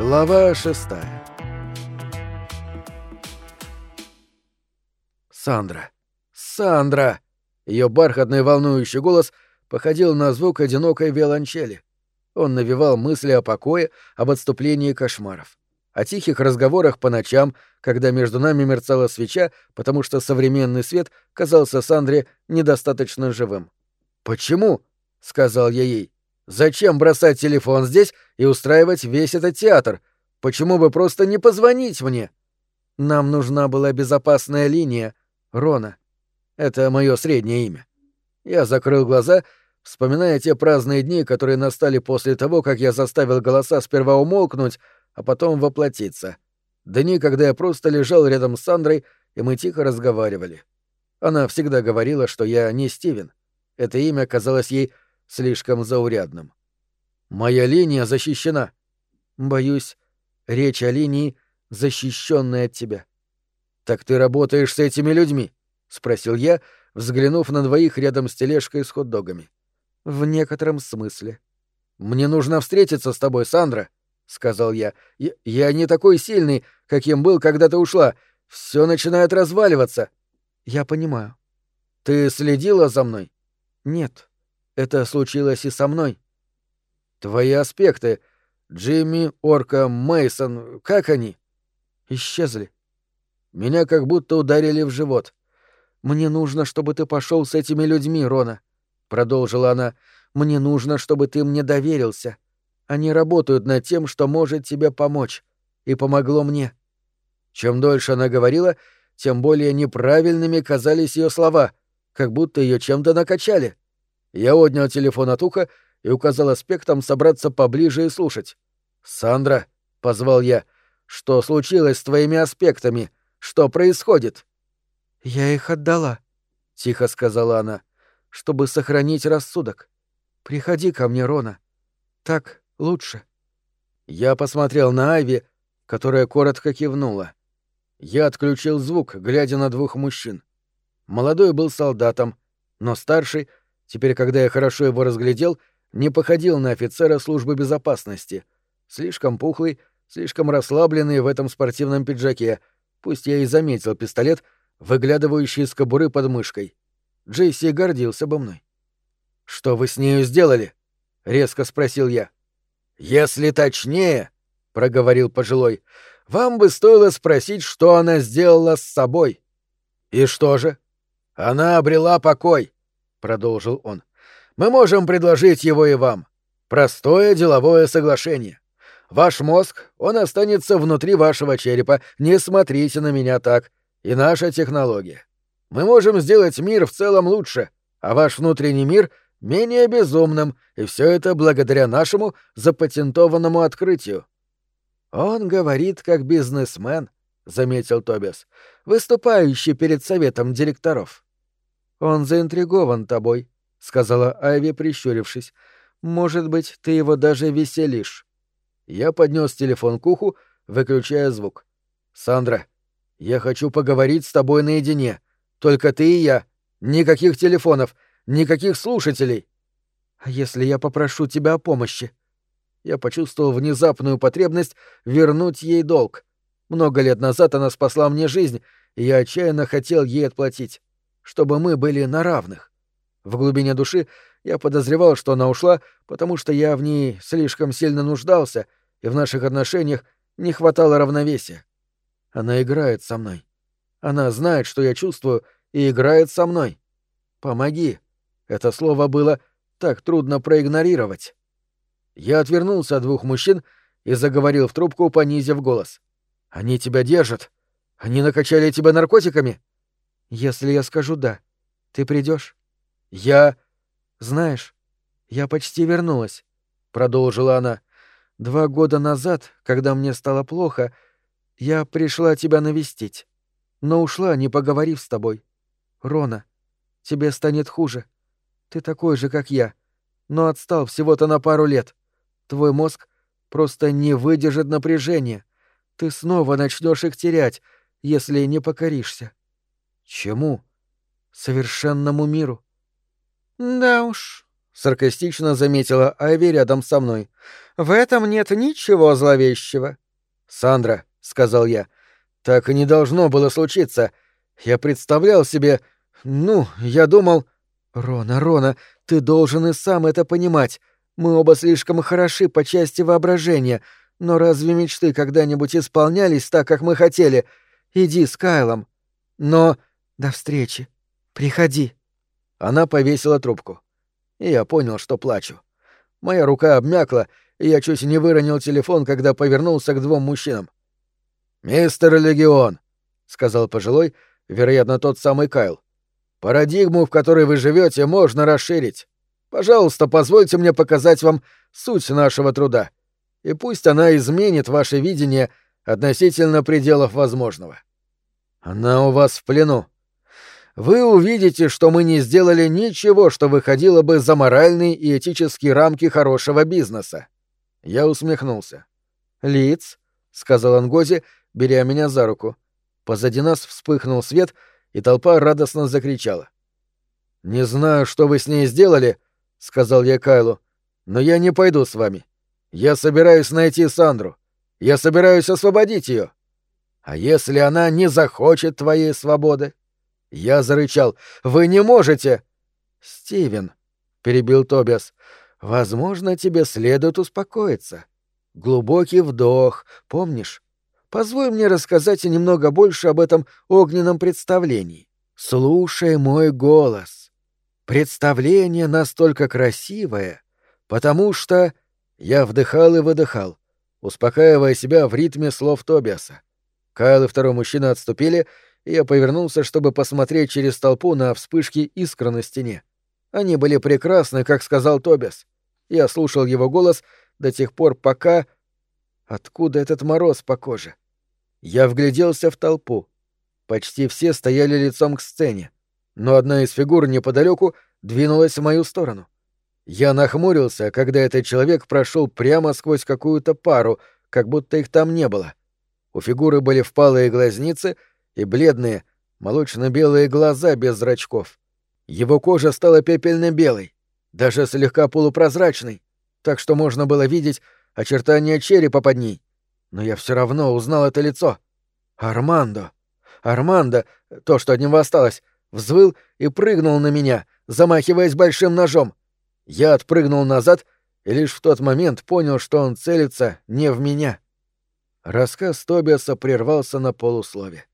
Глава шестая Сандра. Сандра! Ее бархатный волнующий голос походил на звук одинокой виолончели. Он навевал мысли о покое, об отступлении кошмаров. О тихих разговорах по ночам, когда между нами мерцала свеча, потому что современный свет казался Сандре недостаточно живым. «Почему?» — сказал я ей. «Зачем бросать телефон здесь и устраивать весь этот театр? Почему бы просто не позвонить мне?» «Нам нужна была безопасная линия, Рона. Это мое среднее имя». Я закрыл глаза, вспоминая те праздные дни, которые настали после того, как я заставил голоса сперва умолкнуть, а потом воплотиться. Дни, когда я просто лежал рядом с Сандрой, и мы тихо разговаривали. Она всегда говорила, что я не Стивен. Это имя казалось ей слишком заурядным. «Моя линия защищена». «Боюсь, речь о линии, защищенной от тебя». «Так ты работаешь с этими людьми?» — спросил я, взглянув на двоих рядом с тележкой с хот-догами. «В некотором смысле». «Мне нужно встретиться с тобой, Сандра», — сказал я. я. «Я не такой сильный, каким был, когда ты ушла. Все начинает разваливаться». «Я понимаю». «Ты следила за мной?» Нет, это случилось и со мной. Твои аспекты, Джимми, Орка, Мейсон, как они? Исчезли. Меня как будто ударили в живот. Мне нужно, чтобы ты пошел с этими людьми, Рона, продолжила она. Мне нужно, чтобы ты мне доверился. Они работают над тем, что может тебе помочь, и помогло мне. Чем дольше она говорила, тем более неправильными казались ее слова как будто ее чем-то накачали. Я отнял телефон от уха и указал аспектам собраться поближе и слушать. «Сандра», — позвал я, — «что случилось с твоими аспектами? Что происходит?» «Я их отдала», — тихо сказала она, — «чтобы сохранить рассудок. Приходи ко мне, Рона. Так лучше». Я посмотрел на Айви, которая коротко кивнула. Я отключил звук, глядя на двух мужчин. Молодой был солдатом, но старший, теперь когда я хорошо его разглядел, не походил на офицера службы безопасности. Слишком пухлый, слишком расслабленный в этом спортивном пиджаке, пусть я и заметил пистолет, выглядывающий из кобуры под мышкой. Джейси гордился бы мной. «Что вы с нею сделали?» — резко спросил я. «Если точнее», — проговорил пожилой, — «вам бы стоило спросить, что она сделала с собой». «И что же?» Она обрела покой, продолжил он. Мы можем предложить его и вам. Простое деловое соглашение. Ваш мозг, он останется внутри вашего черепа. Не смотрите на меня так. И наша технология. Мы можем сделать мир в целом лучше, а ваш внутренний мир менее безумным, и все это благодаря нашему запатентованному открытию. Он говорит как бизнесмен, заметил Тобиас, выступающий перед советом директоров. «Он заинтригован тобой», — сказала Айви, прищурившись. «Может быть, ты его даже веселишь». Я поднес телефон к уху, выключая звук. «Сандра, я хочу поговорить с тобой наедине. Только ты и я. Никаких телефонов, никаких слушателей». «А если я попрошу тебя о помощи?» Я почувствовал внезапную потребность вернуть ей долг. Много лет назад она спасла мне жизнь, и я отчаянно хотел ей отплатить чтобы мы были на равных. В глубине души я подозревал, что она ушла, потому что я в ней слишком сильно нуждался, и в наших отношениях не хватало равновесия. Она играет со мной. Она знает, что я чувствую, и играет со мной. Помоги. Это слово было так трудно проигнорировать. Я отвернулся от двух мужчин и заговорил в трубку, понизив голос. «Они тебя держат. Они накачали тебя наркотиками?» Если я скажу «да», ты придешь? Я... Знаешь, я почти вернулась, — продолжила она. Два года назад, когда мне стало плохо, я пришла тебя навестить, но ушла, не поговорив с тобой. Рона, тебе станет хуже. Ты такой же, как я, но отстал всего-то на пару лет. Твой мозг просто не выдержит напряжения. Ты снова начнешь их терять, если не покоришься. Чему? Совершенному миру. Да уж, саркастично заметила Айви рядом со мной. «В этом нет ничего зловещего». «Сандра», — сказал я, — «так и не должно было случиться. Я представлял себе... Ну, я думал...» «Рона, Рона, ты должен и сам это понимать. Мы оба слишком хороши по части воображения, но разве мечты когда-нибудь исполнялись так, как мы хотели? Иди с Кайлом. Но... До встречи. Приходи». Она повесила трубку. И я понял, что плачу. Моя рука обмякла, и я чуть не выронил телефон, когда повернулся к двум мужчинам. «Мистер Легион», — сказал пожилой, вероятно, тот самый Кайл, — «парадигму, в которой вы живете, можно расширить. Пожалуйста, позвольте мне показать вам суть нашего труда, и пусть она изменит ваше видение относительно пределов возможного. Она у вас в плену. Вы увидите, что мы не сделали ничего, что выходило бы за моральные и этические рамки хорошего бизнеса. Я усмехнулся. «Лиц», — сказал Ангози, беря меня за руку. Позади нас вспыхнул свет, и толпа радостно закричала. «Не знаю, что вы с ней сделали», — сказал я Кайлу, — «но я не пойду с вами. Я собираюсь найти Сандру. Я собираюсь освободить ее. А если она не захочет твоей свободы?» Я зарычал. «Вы не можете!» «Стивен», — перебил Тобиас, — «возможно, тебе следует успокоиться. Глубокий вдох, помнишь? Позволь мне рассказать немного больше об этом огненном представлении. Слушай мой голос. Представление настолько красивое, потому что...» Я вдыхал и выдыхал, успокаивая себя в ритме слов Тобиаса. Кайл и второй мужчина отступили, я повернулся, чтобы посмотреть через толпу на вспышки искр на стене. Они были прекрасны, как сказал Тобиас. Я слушал его голос до тех пор, пока... Откуда этот мороз по коже? Я вгляделся в толпу. Почти все стояли лицом к сцене, но одна из фигур неподалеку двинулась в мою сторону. Я нахмурился, когда этот человек прошел прямо сквозь какую-то пару, как будто их там не было. У фигуры были впалые глазницы и бледные, молочно-белые глаза без зрачков. Его кожа стала пепельно-белой, даже слегка полупрозрачной, так что можно было видеть очертания черепа под ней. Но я все равно узнал это лицо. Армандо. Армандо, то, что от него осталось, взвыл и прыгнул на меня, замахиваясь большим ножом. Я отпрыгнул назад и лишь в тот момент понял, что он целится не в меня. Рассказ Тобиаса прервался на полуслове.